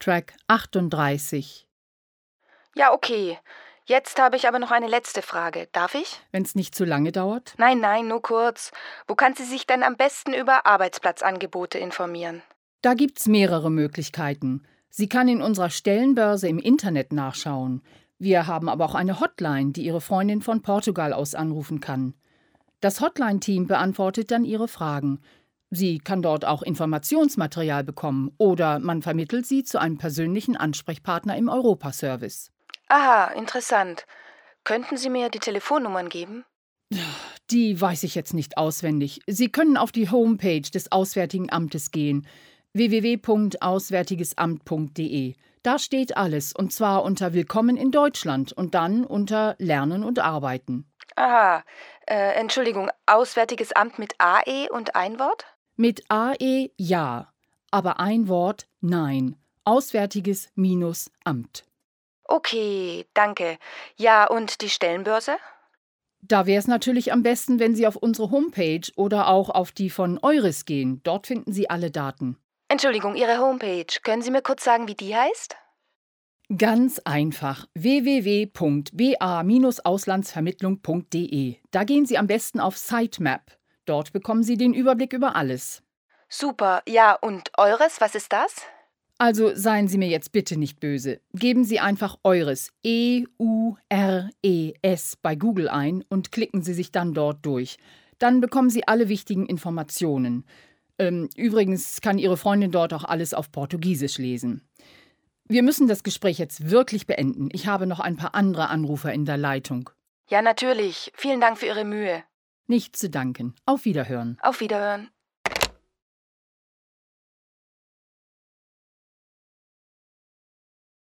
Track 38. Ja, okay. Jetzt habe ich aber noch eine letzte Frage. Darf ich? Wenn's nicht zu lange dauert? Nein, nein, nur kurz. Wo kann sie sich denn am besten über Arbeitsplatzangebote informieren? Da gibt's mehrere Möglichkeiten. Sie kann in unserer Stellenbörse im Internet nachschauen. Wir haben aber auch eine Hotline, die Ihre Freundin von Portugal aus anrufen kann. Das Hotline-Team beantwortet dann Ihre Fragen. Sie kann dort auch Informationsmaterial bekommen oder man vermittelt sie zu einem persönlichen Ansprechpartner im Europaservice. Aha, interessant. Könnten Sie mir die Telefonnummern geben? Die weiß ich jetzt nicht auswendig. Sie können auf die Homepage des Auswärtigen Amtes gehen www.auswärtigesamt.de. Da steht alles, und zwar unter Willkommen in Deutschland und dann unter Lernen und Arbeiten. Aha, äh, Entschuldigung, Auswärtiges Amt mit AE und ein Wort? Mit AE ja, aber ein Wort nein. Auswärtiges minus Amt. Okay, danke. Ja, und die Stellenbörse? Da wäre es natürlich am besten, wenn Sie auf unsere Homepage oder auch auf die von Euris gehen. Dort finden Sie alle Daten. Entschuldigung, Ihre Homepage. Können Sie mir kurz sagen, wie die heißt? Ganz einfach www.ba-auslandsvermittlung.de. Da gehen Sie am besten auf Sitemap. Dort bekommen Sie den Überblick über alles. Super. Ja, und Eures, was ist das? Also seien Sie mir jetzt bitte nicht böse. Geben Sie einfach Eures E-U-R-E-S bei Google ein und klicken Sie sich dann dort durch. Dann bekommen Sie alle wichtigen Informationen. Ähm, übrigens kann Ihre Freundin dort auch alles auf Portugiesisch lesen. Wir müssen das Gespräch jetzt wirklich beenden. Ich habe noch ein paar andere Anrufer in der Leitung. Ja, natürlich. Vielen Dank für Ihre Mühe. Nicht zu danken. Auf Wiederhören. Auf Wiederhören.